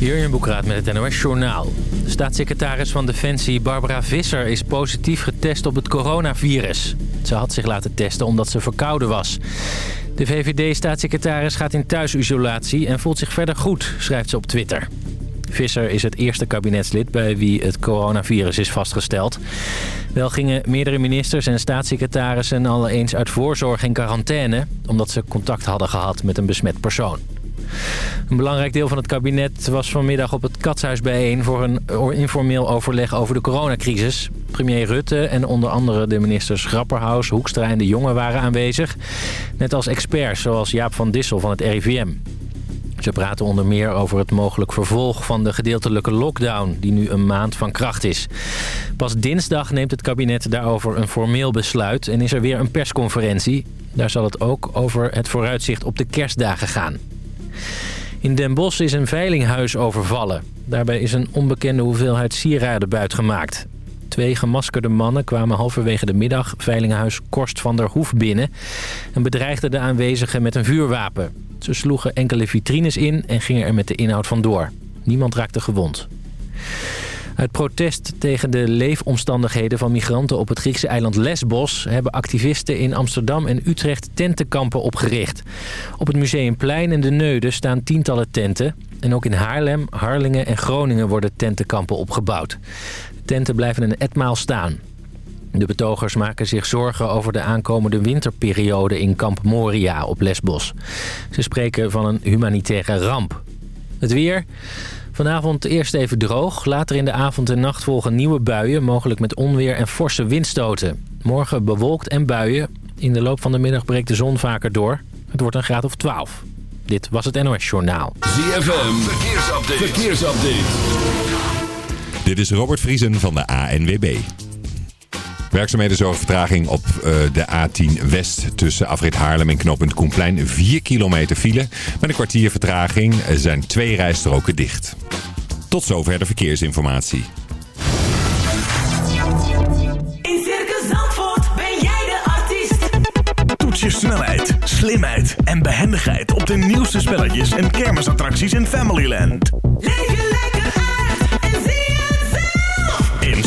Jurjen Boekraat met het NOS Journaal. Staatssecretaris van Defensie Barbara Visser is positief getest op het coronavirus. Ze had zich laten testen omdat ze verkouden was. De VVD-staatssecretaris gaat in thuisisolatie en voelt zich verder goed, schrijft ze op Twitter. Visser is het eerste kabinetslid bij wie het coronavirus is vastgesteld. Wel gingen meerdere ministers en staatssecretarissen al eens uit voorzorg in quarantaine... omdat ze contact hadden gehad met een besmet persoon. Een belangrijk deel van het kabinet was vanmiddag op het Katshuis bijeen... voor een informeel overleg over de coronacrisis. Premier Rutte en onder andere de ministers Grapperhaus, Hoekstra en De Jonge waren aanwezig. Net als experts zoals Jaap van Dissel van het RIVM. Ze praten onder meer over het mogelijk vervolg van de gedeeltelijke lockdown... die nu een maand van kracht is. Pas dinsdag neemt het kabinet daarover een formeel besluit... en is er weer een persconferentie. Daar zal het ook over het vooruitzicht op de kerstdagen gaan. In Den Bosch is een veilinghuis overvallen. Daarbij is een onbekende hoeveelheid sieraden buitgemaakt. Twee gemaskerde mannen kwamen halverwege de middag veilinghuis Korst van der Hoef binnen... en bedreigden de aanwezigen met een vuurwapen. Ze sloegen enkele vitrines in en gingen er met de inhoud vandoor. Niemand raakte gewond. Uit protest tegen de leefomstandigheden van migranten op het Griekse eiland Lesbos... hebben activisten in Amsterdam en Utrecht tentenkampen opgericht. Op het Museumplein en de Neude staan tientallen tenten. En ook in Haarlem, Harlingen en Groningen worden tentenkampen opgebouwd. De tenten blijven een etmaal staan. De betogers maken zich zorgen over de aankomende winterperiode in kamp Moria op Lesbos. Ze spreken van een humanitaire ramp. Het weer... Vanavond eerst even droog. Later in de avond en nacht volgen nieuwe buien, mogelijk met onweer en forse windstoten. Morgen bewolkt en buien. In de loop van de middag breekt de zon vaker door. Het wordt een graad of 12. Dit was het NOS Journaal. ZFM, verkeersupdate. verkeersupdate. Dit is Robert Vriesen van de ANWB. Werkzaamheden zorgen vertraging op uh, de A10 West tussen Afrit Haarlem en knooppunt Koenplein. 4 kilometer file. Met een kwartier vertraging zijn twee rijstroken dicht. Tot zover de verkeersinformatie. In Circus Zandvoort ben jij de artiest. Toets je snelheid, slimheid en behendigheid op de nieuwste spelletjes en kermisattracties in Familyland. Leef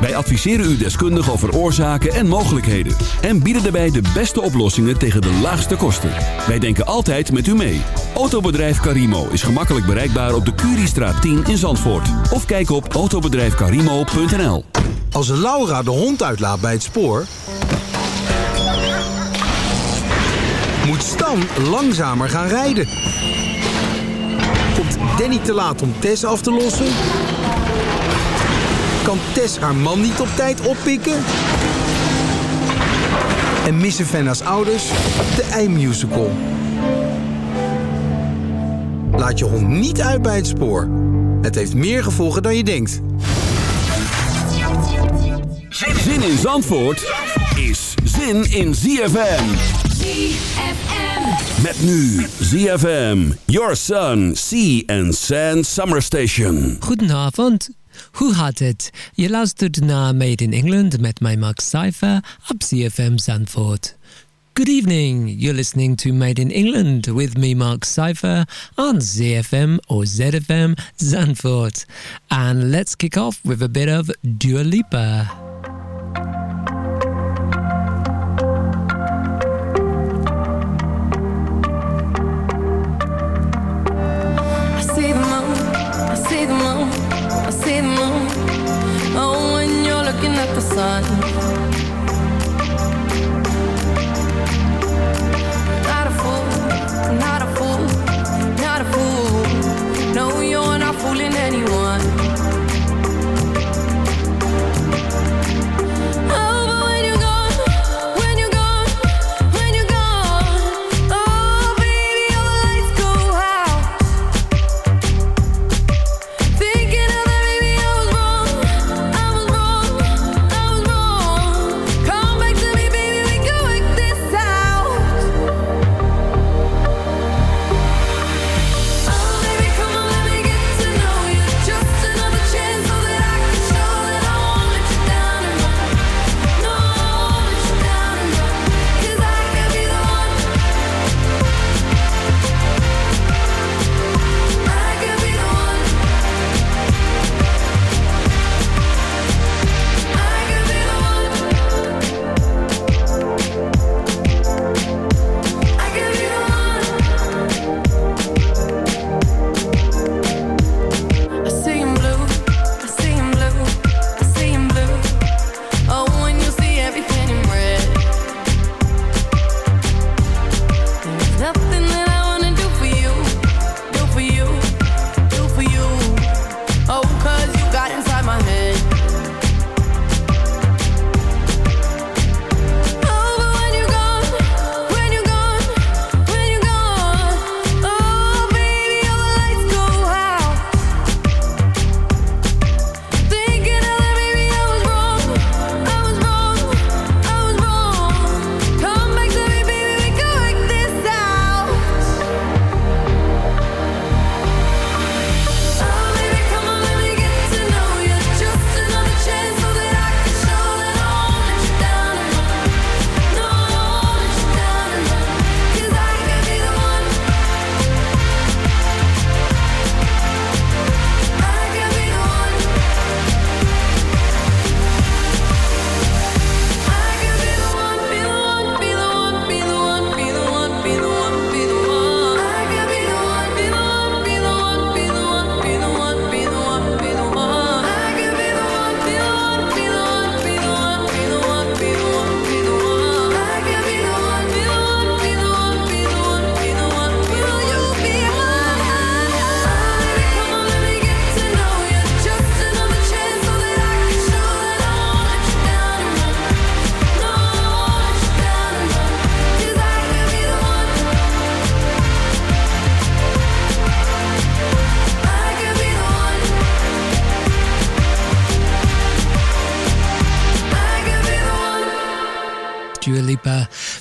Wij adviseren u deskundig over oorzaken en mogelijkheden. En bieden daarbij de beste oplossingen tegen de laagste kosten. Wij denken altijd met u mee. Autobedrijf Carimo is gemakkelijk bereikbaar op de Curiestraat 10 in Zandvoort. Of kijk op autobedrijfcarimo.nl Als Laura de hond uitlaat bij het spoor... moet Stan langzamer gaan rijden. Komt Danny te laat om Tess af te lossen? Kan Tess haar man niet op tijd oppikken? En missen Fenna's ouders de eindmusical? Laat je hond niet uit bij het spoor. Het heeft meer gevolgen dan je denkt. Zin in Zandvoort is zin in ZFM. Met nu ZFM, Your Sun, Sea and Sand Summer Station. Goedenavond. Hoe gaat het? Je luistert naar Made in England met mij Max Cypher op ZFM Zandvoort. Good evening. You're listening to Made in England with me, Mark Cypher, on ZFM or ZFM Zandvoort. And let's kick off with a bit of Dua Lipa. Sun.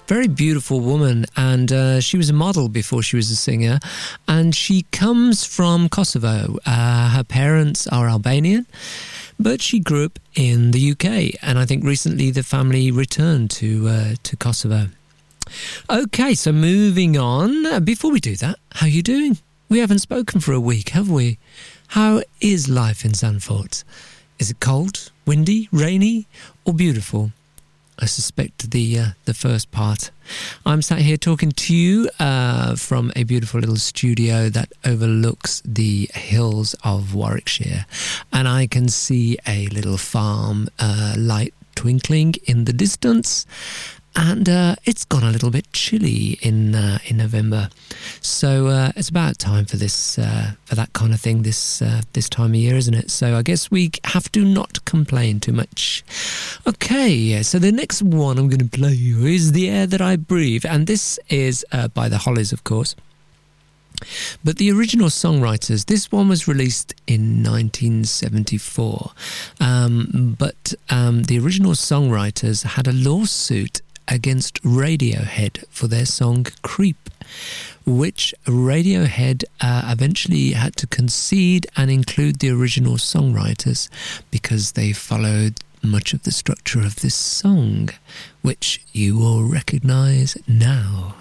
Very beautiful woman, and uh, she was a model before she was a singer. And she comes from Kosovo. Uh, her parents are Albanian, but she grew up in the UK, and I think recently the family returned to uh, to Kosovo. Okay, so moving on. Uh, Before we do that, how are you doing? We haven't spoken for a week, have we? How is life in Zandvoort? Is it cold, windy, rainy, or beautiful? I suspect the uh, the first part. I'm sat here talking to you uh, from a beautiful little studio that overlooks the hills of Warwickshire, and I can see a little farm uh, light twinkling in the distance. And uh, it's gone a little bit chilly in uh, in November, so uh, it's about time for this uh, for that kind of thing this uh, this time of year, isn't it? So I guess we have to not complain too much. Okay, so the next one I'm going to play you is "The Air That I Breathe," and this is uh, by the Hollies, of course. But the original songwriters, this one was released in 1974. Um, but um, the original songwriters had a lawsuit against Radiohead for their song Creep, which Radiohead uh, eventually had to concede and include the original songwriters because they followed much of the structure of this song, which you will recognize now.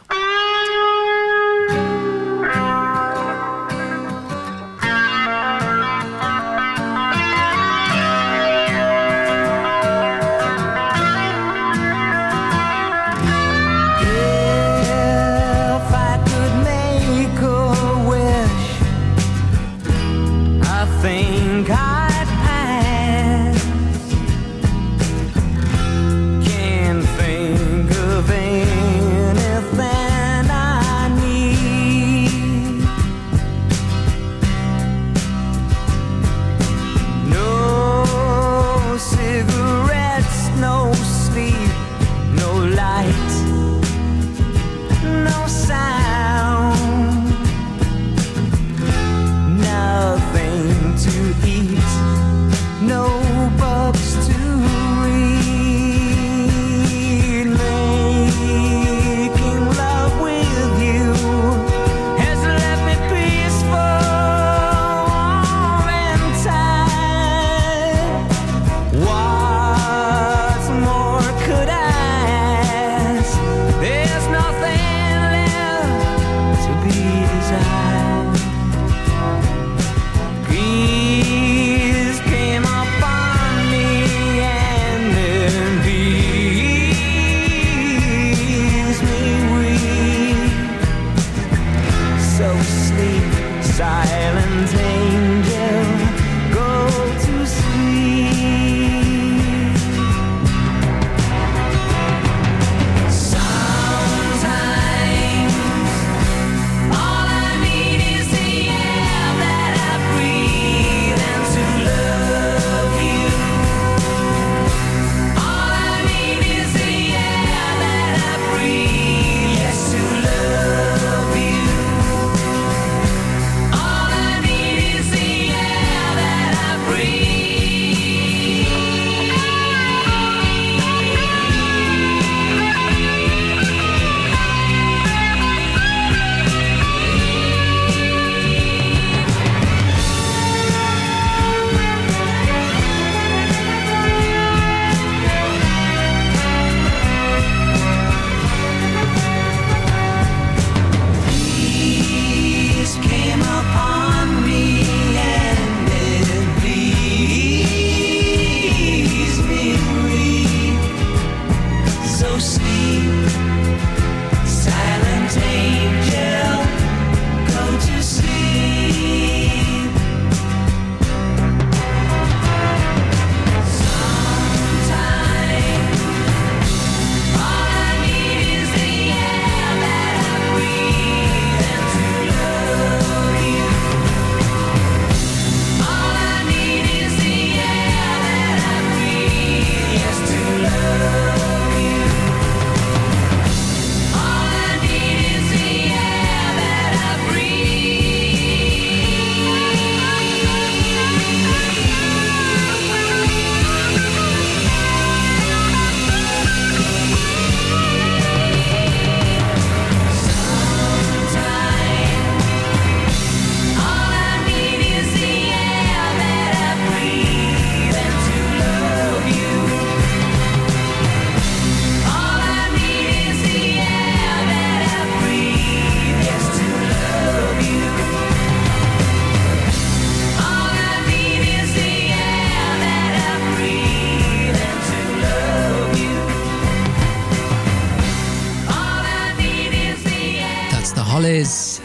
Elvis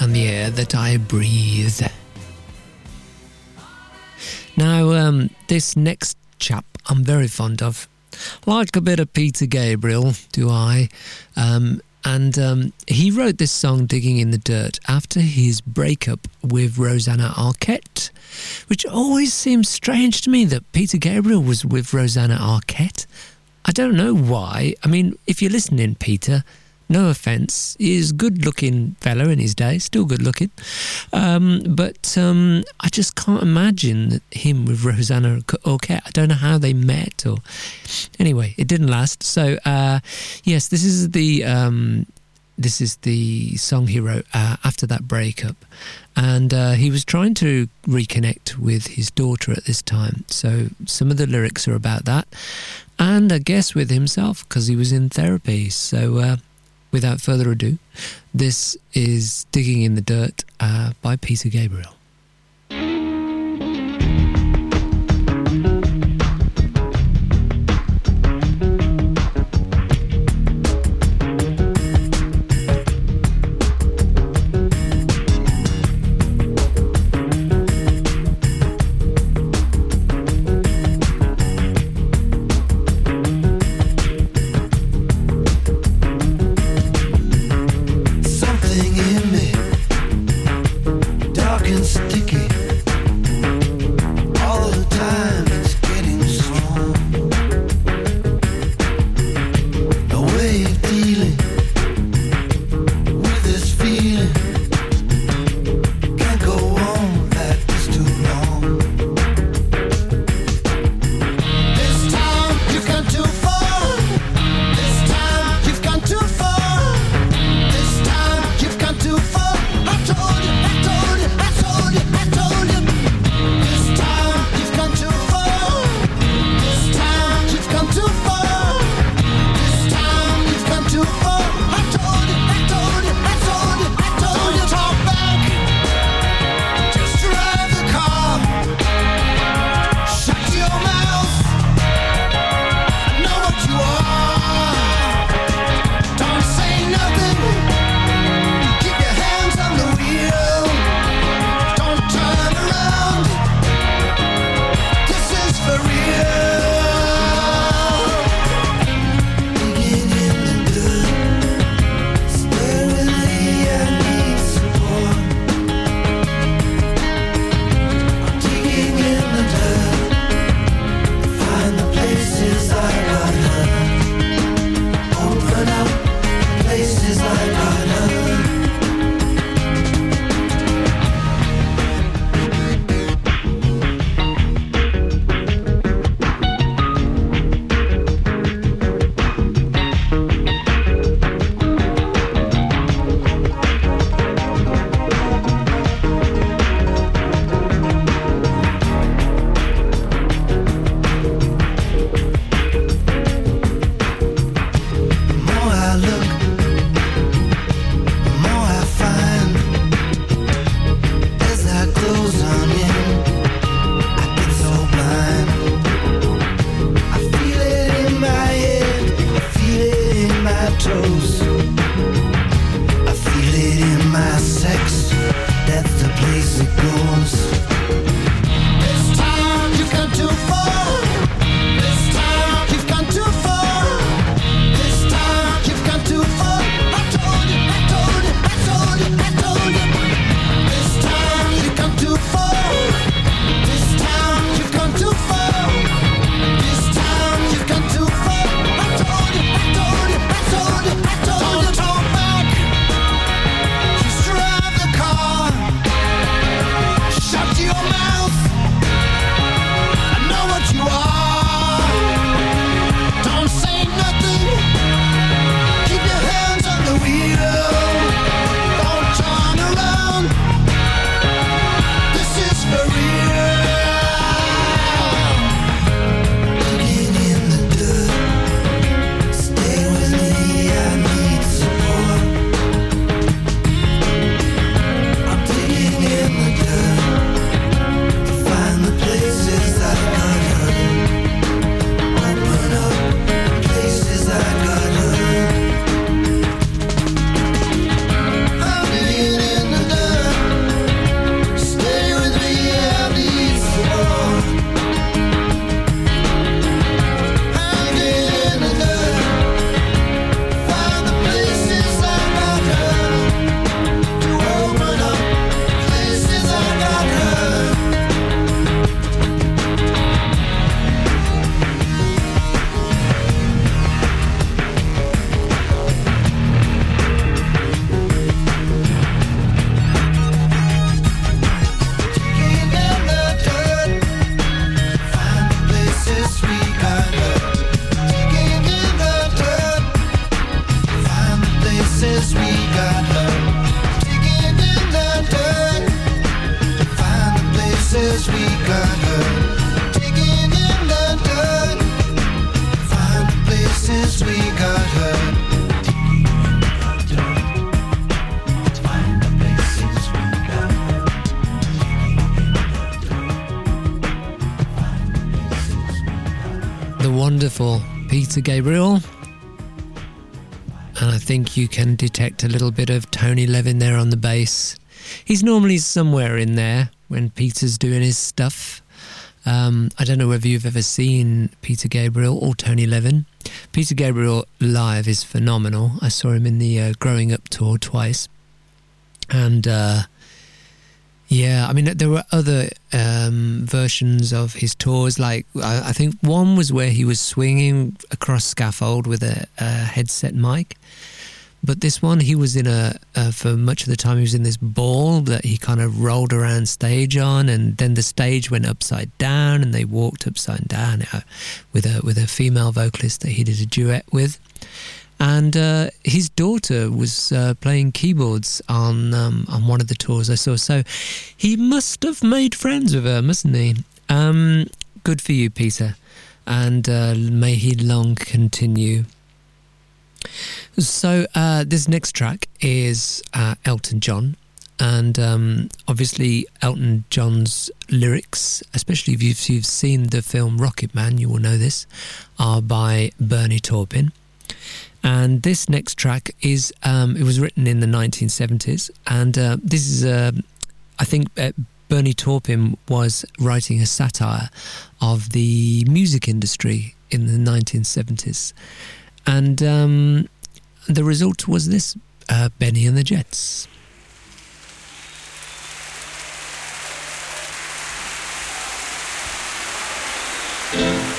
and the air that I breathe. Now, um, this next chap I'm very fond of. Like a bit of Peter Gabriel, do I? Um, and um, he wrote this song, Digging in the Dirt, after his breakup with Rosanna Arquette, which always seems strange to me that Peter Gabriel was with Rosanna Arquette. I don't know why. I mean, if you're listening, Peter, no offence, he's good looking fella in his day, still good looking. Um, but um, I just can't imagine him with Rosanna Arquette. I don't know how they met or. Anyway, it didn't last. So, uh, yes, this is the. Um, this is the song he wrote uh, after that breakup. And uh, he was trying to reconnect with his daughter at this time. So some of the lyrics are about that. And I guess with himself, because he was in therapy. So uh, without further ado, this is Digging in the Dirt uh, by Peter Gabriel. Peter Gabriel. And I think you can detect a little bit of Tony Levin there on the bass. He's normally somewhere in there when Peter's doing his stuff. Um, I don't know whether you've ever seen Peter Gabriel or Tony Levin. Peter Gabriel live is phenomenal. I saw him in the uh, Growing Up tour twice. And uh, yeah, I mean, there were other um, versions of his tours. Like, I, I think one was where he was swinging across scaffold with a, a headset mic. But this one, he was in a, for much of the time, he was in this ball that he kind of rolled around stage on. And then the stage went upside down and they walked upside down uh, with a, with a female vocalist that he did a duet with and uh, his daughter was uh, playing keyboards on um, on one of the tours I saw. So he must have made friends with her, mustn't he? Um, good for you, Peter, and uh, may he long continue. So uh, this next track is uh, Elton John. And um, obviously, Elton John's lyrics, especially if you've, you've seen the film Rocketman, you will know this, are by Bernie Taupin. And this next track is, um, it was written in the 1970s. And uh, this is, uh, I think, uh, Bernie Taupin was writing a satire of the music industry in the 1970s. And um, the result was this uh, Bennie and the Jets. Hey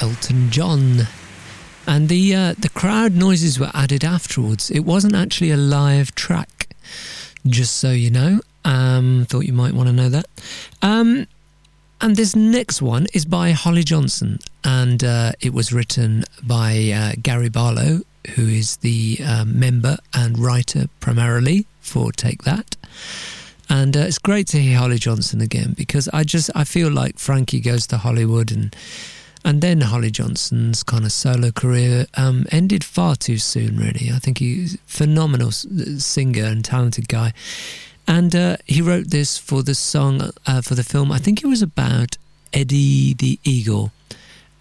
Elton John. And the uh, the crowd noises were added afterwards. It wasn't actually a live track, just so you know. Um, thought you might want to know that. Um, and this next one is by Holly Johnson, and uh, it was written by uh, Gary Barlow, who is the uh, member and writer primarily for Take That. And uh, it's great to hear Holly Johnson again because I just I feel like Frankie goes to Hollywood and and then Holly Johnson's kind of solo career um, ended far too soon. Really, I think he's a phenomenal singer and talented guy. And uh, he wrote this for the song uh, for the film. I think it was about Eddie the Eagle.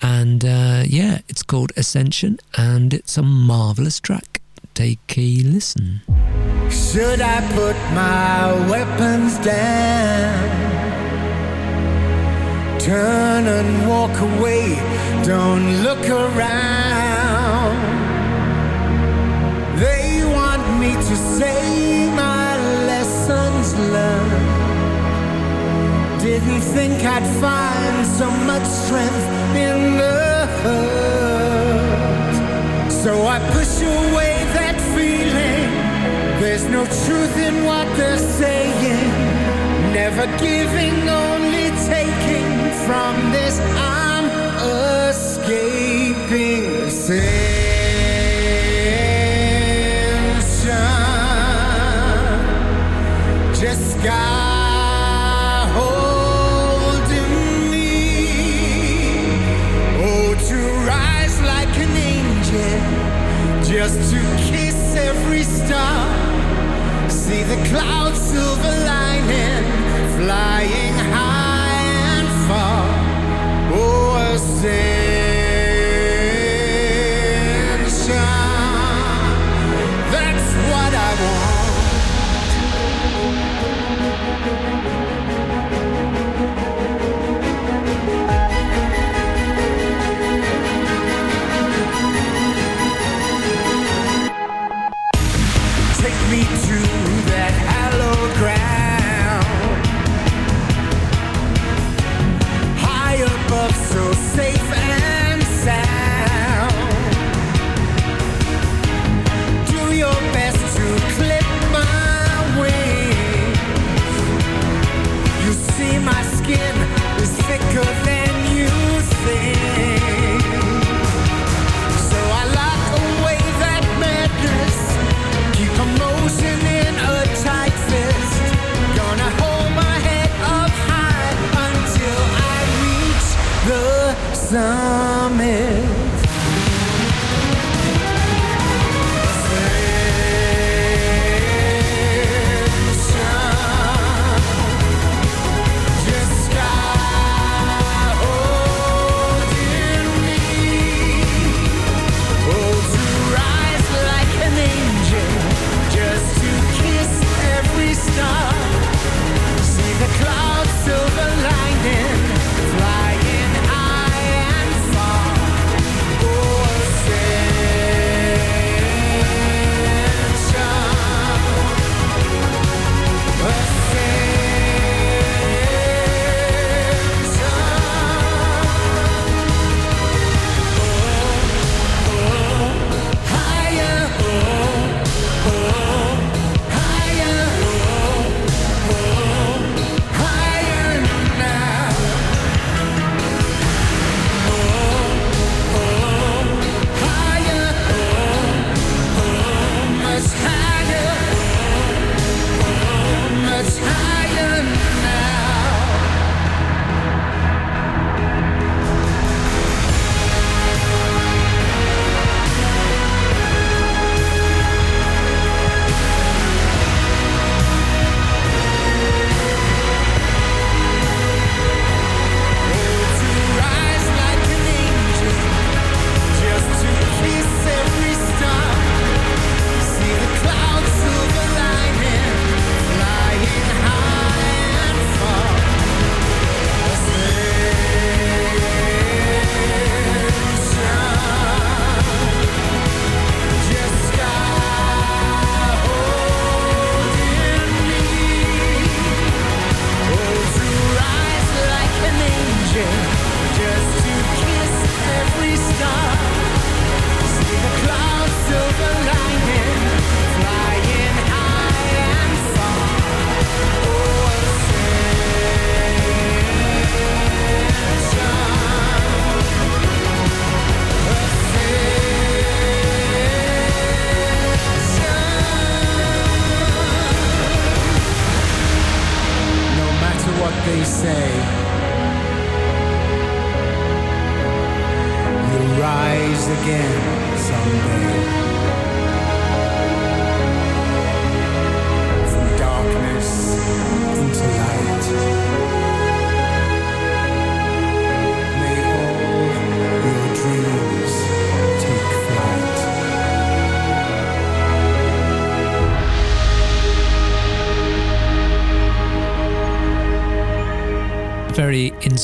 And uh, yeah, it's called Ascension, and it's a marvelous track. Take a listen. Should I put my weapons down? Turn and walk away, don't look around. They want me to say my lessons learned. Didn't think I'd find so much strength in the hurt. So I push away that feeling. There's no truth in what they're saying. Never giving, only taking. From this, I'm escaping. Ascension. Just got. Oh, to rise like an angel, just to kiss every star. See the clouds silver lining, flying high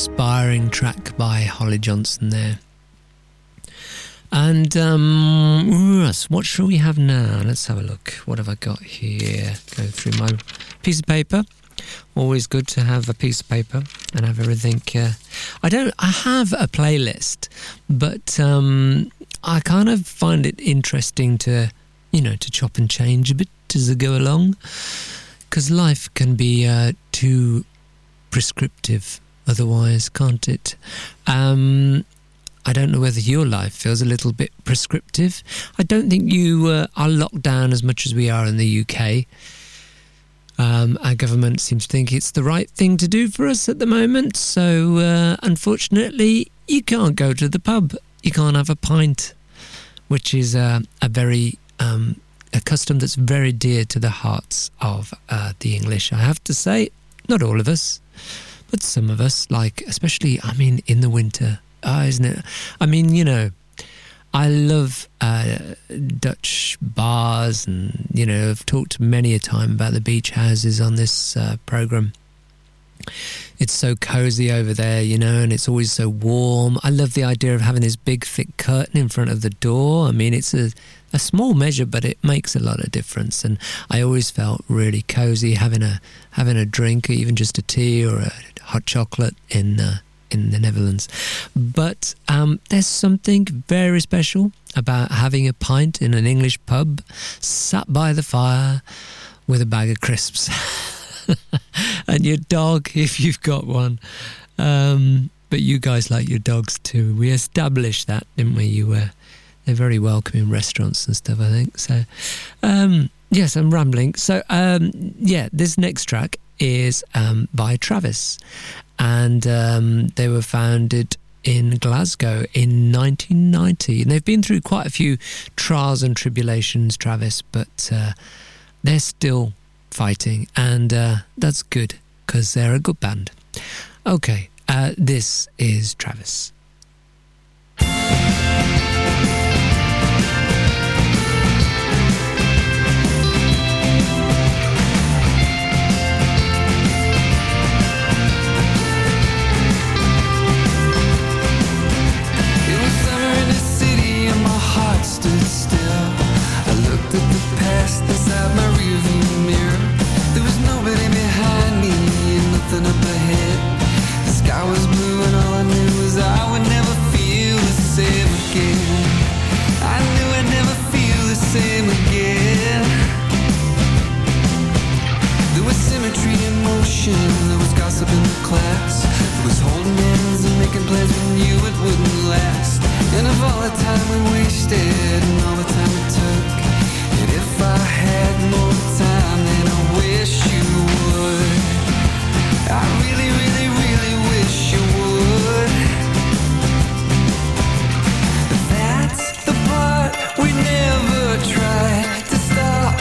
inspiring track by Holly Johnson there. And um, what shall we have now? Let's have a look. What have I got here? Go through my piece of paper. Always good to have a piece of paper and have everything. Uh, I don't. I have a playlist, but um, I kind of find it interesting to, you know, to chop and change a bit as I go along, because life can be uh, too prescriptive otherwise, can't it? Um, I don't know whether your life feels a little bit prescriptive. I don't think you uh, are locked down as much as we are in the UK. Um, our government seems to think it's the right thing to do for us at the moment. So, uh, unfortunately, you can't go to the pub. You can't have a pint, which is uh, a very um, a custom that's very dear to the hearts of uh, the English. I have to say, not all of us, but some of us, like especially, I mean, in the winter. Ah, isn't it? I mean, you know, I love uh, Dutch bars, and you know, I've talked many a time about the beach houses on this uh, program. It's so cozy over there, you know, and it's always so warm. I love the idea of having this big, thick curtain in front of the door. I mean, it's a, a small measure, but it makes a lot of difference. And I always felt really cozy having a having a drink, or even just a tea or a hot chocolate in uh, in the Netherlands. But um, there's something very special about having a pint in an English pub, sat by the fire with a bag of crisps. and your dog, if you've got one. Um, but you guys like your dogs too. We established that, didn't we? You were they're very welcome in restaurants and stuff. I think so. Um, yes, I'm rambling. So um, yeah, this next track is um, by Travis, and um, they were founded in Glasgow in 1990, and they've been through quite a few trials and tribulations, Travis, but uh, they're still fighting, and uh, that's good because they're a good band. Okay, uh, this is Travis. The time we wasted and all the time it took, and if I had more time, then I wish you would. I really, really, really wish you would. That's the part we never tried to stop.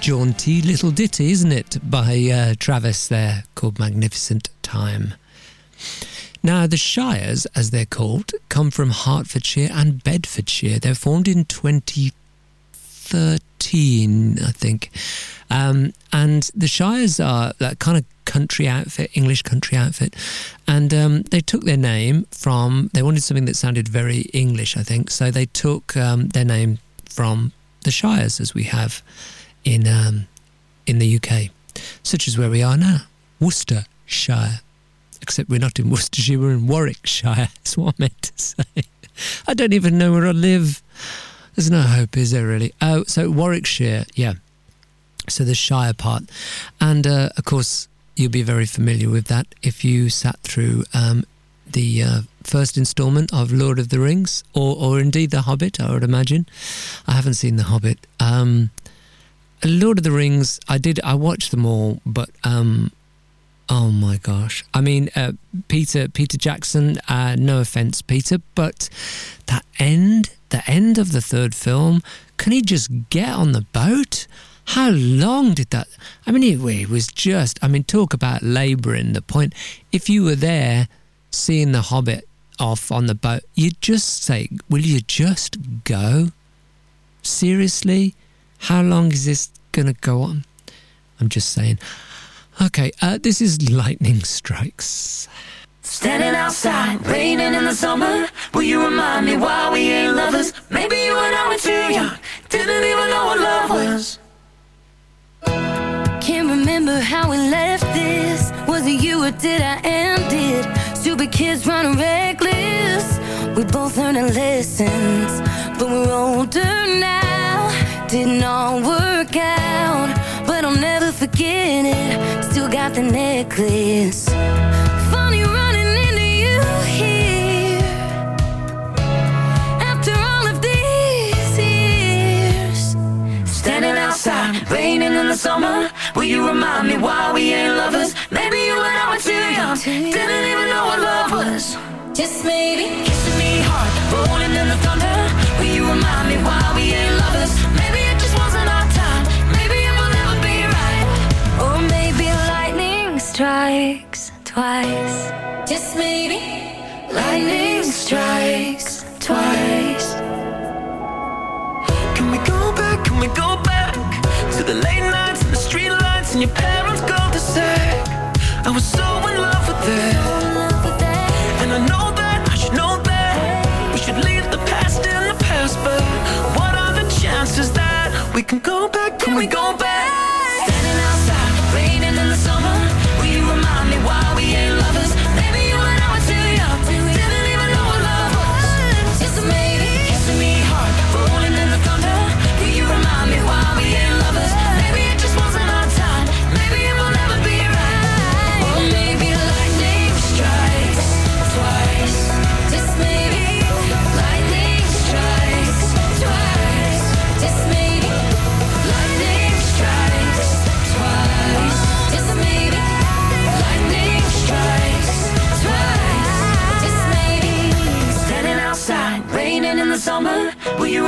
Jaunty little ditty, isn't it? By uh, Travis there, called Magnificent Time. Now, the Shires, as they're called, come from Hertfordshire and Bedfordshire. They're formed in 2013, I think. Um, and the Shires are that kind of country outfit, English country outfit. And um, they took their name from, they wanted something that sounded very English, I think. So they took um, their name from the Shires as we have in, um, in the UK, such as where we are now, Worcestershire except we're not in Worcestershire, we're in Warwickshire. That's what I meant to say. I don't even know where I live. There's no hope, is there really? Oh, so Warwickshire, yeah. So the Shire part. And uh, of course, you'll be very familiar with that if you sat through um, the uh, first instalment of Lord of the Rings, or, or indeed The Hobbit, I would imagine. I haven't seen The Hobbit. Um, Lord of the Rings, I did, I watched them all, but um, Oh my gosh! I mean, uh, Peter Peter Jackson. Uh, no offense, Peter, but that end, the end of the third film. Can he just get on the boat? How long did that? I mean, it, it was just. I mean, talk about labouring the point. If you were there, seeing the Hobbit off on the boat, you'd just say, "Will you just go?" Seriously, how long is this going to go on? I'm just saying. Okay, uh, this is Lightning Strikes. Standing outside, raining in the summer. Will you remind me why we ain't lovers? Maybe you and I were too young, didn't even know what love was. Can't remember how we left this. Was it you or did I end it? Stupid kids running reckless. We both learned our lessons, but we're older now. Didn't all work out, but I'll never forget it. Still got the necklace. Funny running into you here. After all of these years. Standing outside, raining in the summer. Will you remind me why we ain't lovers? Maybe you and I were too young, didn't even know what love was. Just maybe. Kissing me hard, rolling in the thunder. Will you remind me why we ain't lovers? Maybe strikes twice. Just maybe lightning strikes twice. Can we go back? Can we go back to the late nights and the street lights and your parents' cul-de-sac? I was so in love with that. And I know that I should know that we should leave the past in the past. But what are the chances that we can go back? Can we go back?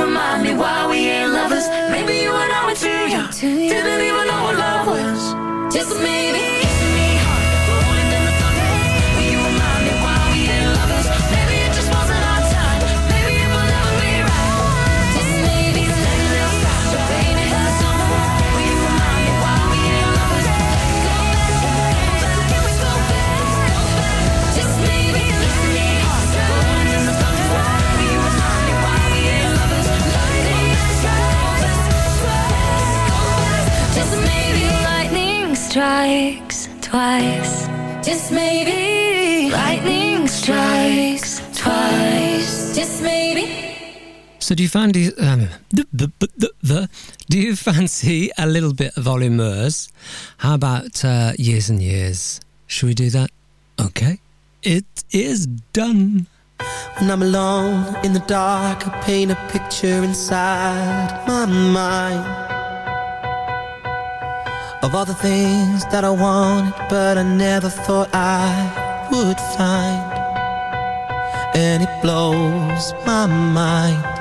Remind me why we ain't lovers? Maybe you and I were too young, didn't even know what love was. Just maybe. Twice. Just maybe lightning strikes twice. Just maybe. So do you fancy um, the, the, the, the, do you fancy a little bit of Ollie Murs? How about uh, years and years? Should we do that? Okay, it is done. When I'm alone in the dark, I paint a picture inside my mind of all the things that I wanted, but I never thought I would find. And it blows my mind.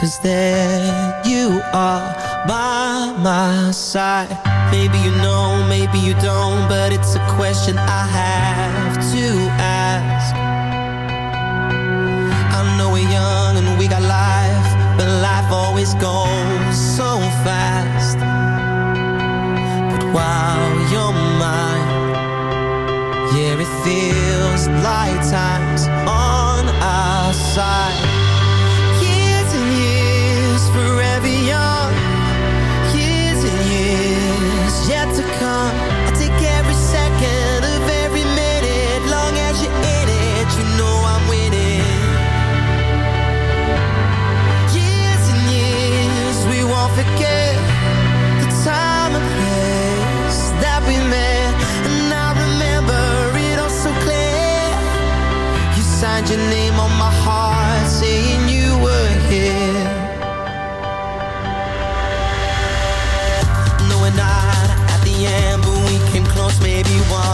Cause there you are by my side. Maybe you know, maybe you don't But it's a question I have to ask. I know we're young and we got life But life always goes so fast while you're mine. Yeah, it feels like time's on our side end But we came close maybe once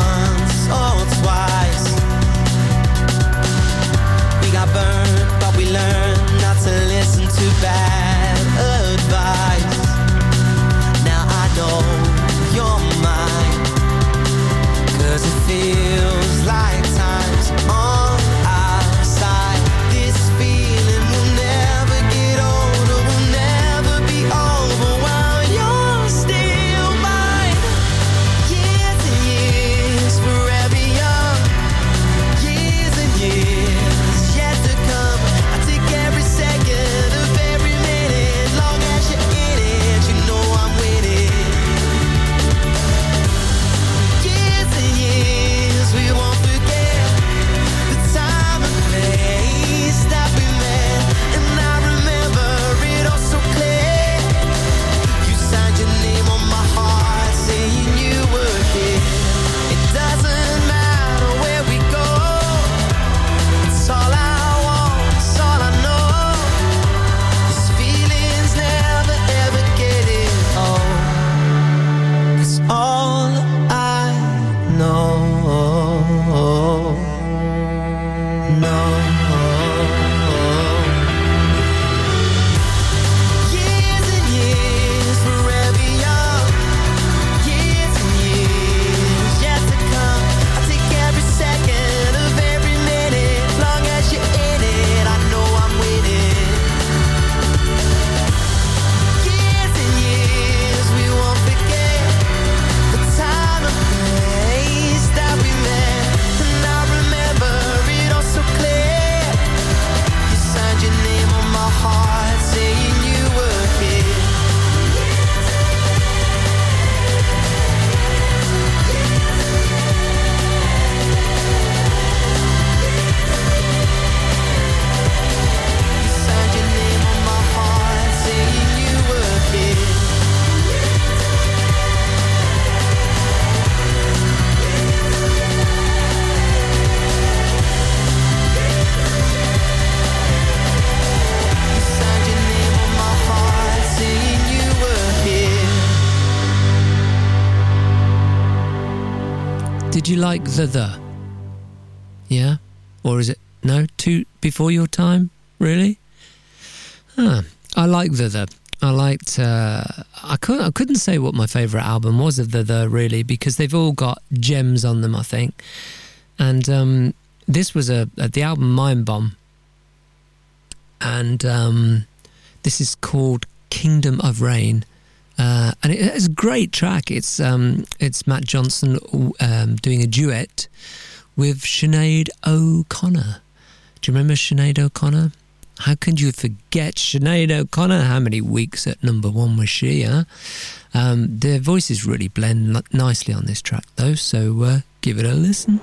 like the the? Yeah? Or is it no? Too before your time? Really? Huh. I like the the. I liked. Uh, I couldn't. I couldn't say what my favourite album was of the the really because they've all got gems on them. I think, and um, this was a, a the album Mind Bomb, and um, this is called Kingdom of Rain. Uh, and it, it's a great track. It's um, it's Matt Johnson um, doing a duet with Sinead O'Connor. Do you remember Sinead O'Connor? How could you forget Sinead O'Connor? How many weeks at number one was she? Huh? Um, their voices really blend nicely on this track, though. So uh, give it a listen.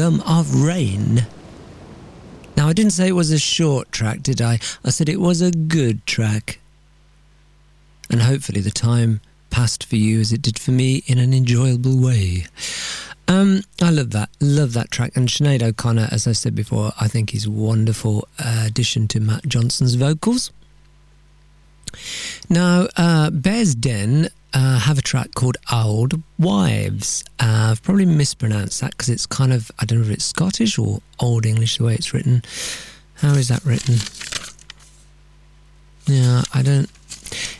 Kingdom of Rain. Now, I didn't say it was a short track, did I? I said it was a good track. and hopefully the time passed for you as it did for me in an enjoyable way. Um, I love that, love that track, and Sinead O'Connor, as I said before, I think is a wonderful addition to Matt Johnson's vocals. Now, uh, Bears Den uh, have a track called Old Wives. Uh, I've probably mispronounced that because it's kind of, I don't know if it's Scottish or Old English the way it's written. How is that written? Yeah, I don't.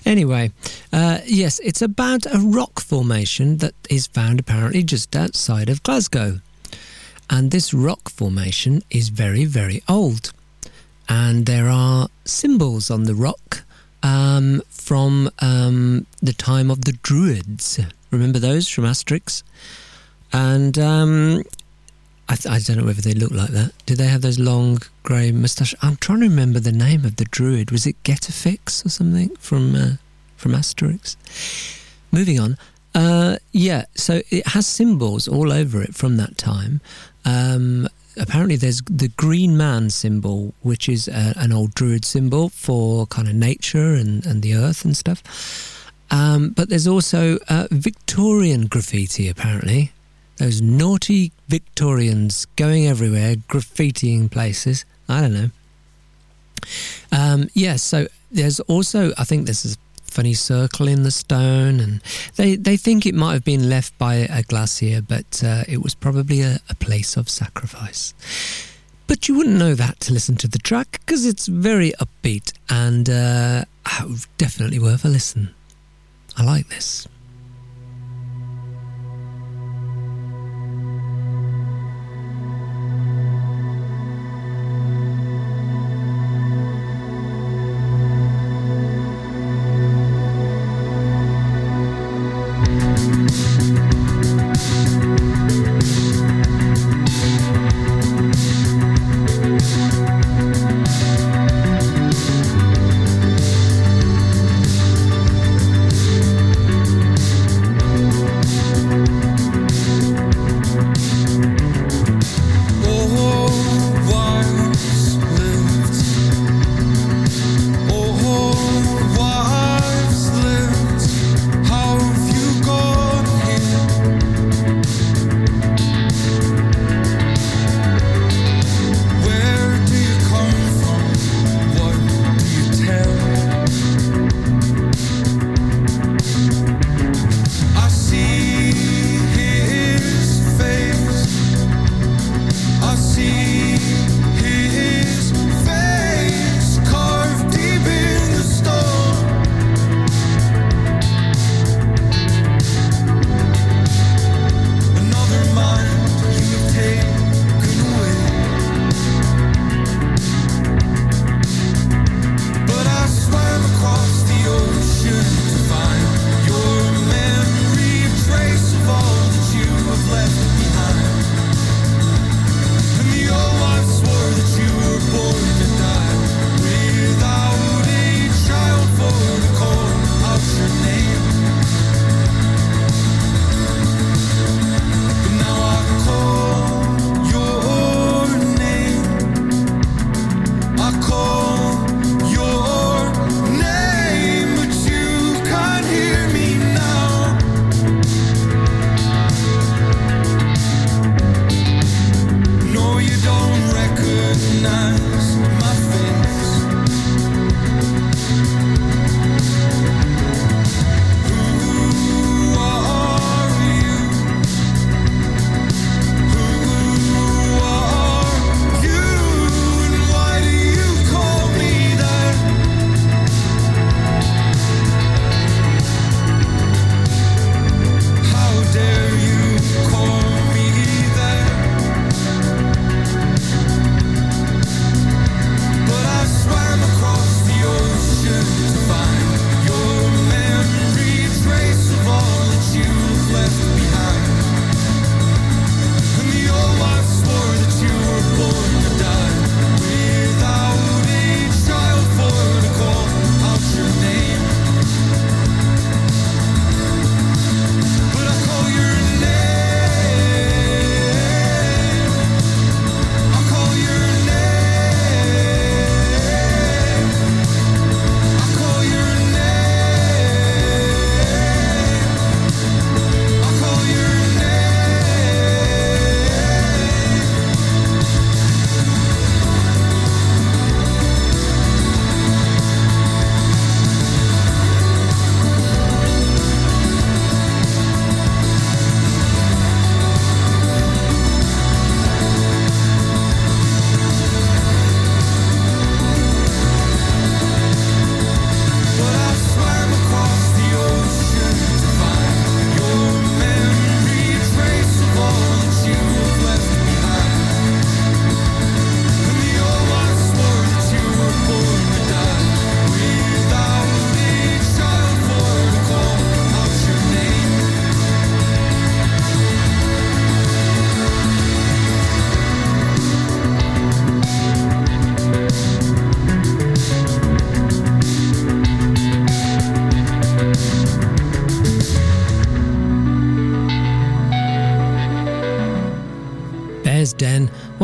Anyway, uh, yes, it's about a rock formation that is found apparently just outside of Glasgow. And this rock formation is very, very old. And there are symbols on the rock um, from um, the time of the Druids. Remember those from Asterix? And um, I, th- I don't know whether they look like that. Did they have those long grey moustache? I'm trying to remember the name of the druid. Was it Getafix or something from uh, from Asterix? Moving on. Uh, yeah, so it has symbols all over it from that time. Um, apparently, there's the green man symbol, which is uh, an old druid symbol for kind of nature and, and the earth and stuff. Um, but there's also uh, Victorian graffiti, apparently. Those naughty Victorians going everywhere, graffitiing places. I don't know. Um, yes, yeah, so there's also, I think this a funny circle in the stone, and they, they think it might have been left by a glacier, but uh, it was probably a, a place of sacrifice. But you wouldn't know that to listen to the track because it's very upbeat and uh, definitely worth a listen. I like this.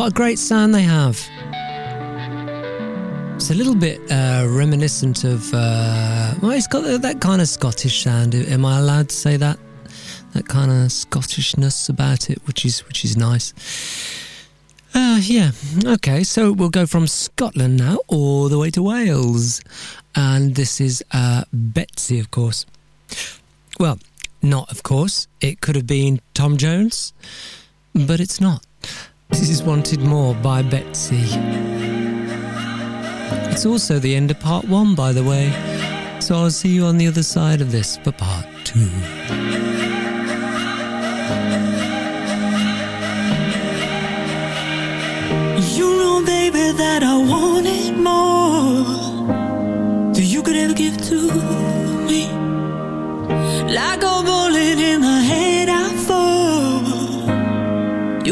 What a great sound they have. It's a little bit uh, reminiscent of. Uh, well, it's got that kind of Scottish sound. Am I allowed to say that? That kind of Scottishness about it, which is which is nice. Uh, yeah. Okay, so we'll go from Scotland now all the way to Wales, and this is uh, Betsy, of course. Well, not of course. It could have been Tom Jones, but it's not. This is Wanted More by Betsy. It's also the end of part one, by the way. So I'll see you on the other side of this for part two. You know, baby, that I wanted more than you could ever give to me. Like a bullet in the head, I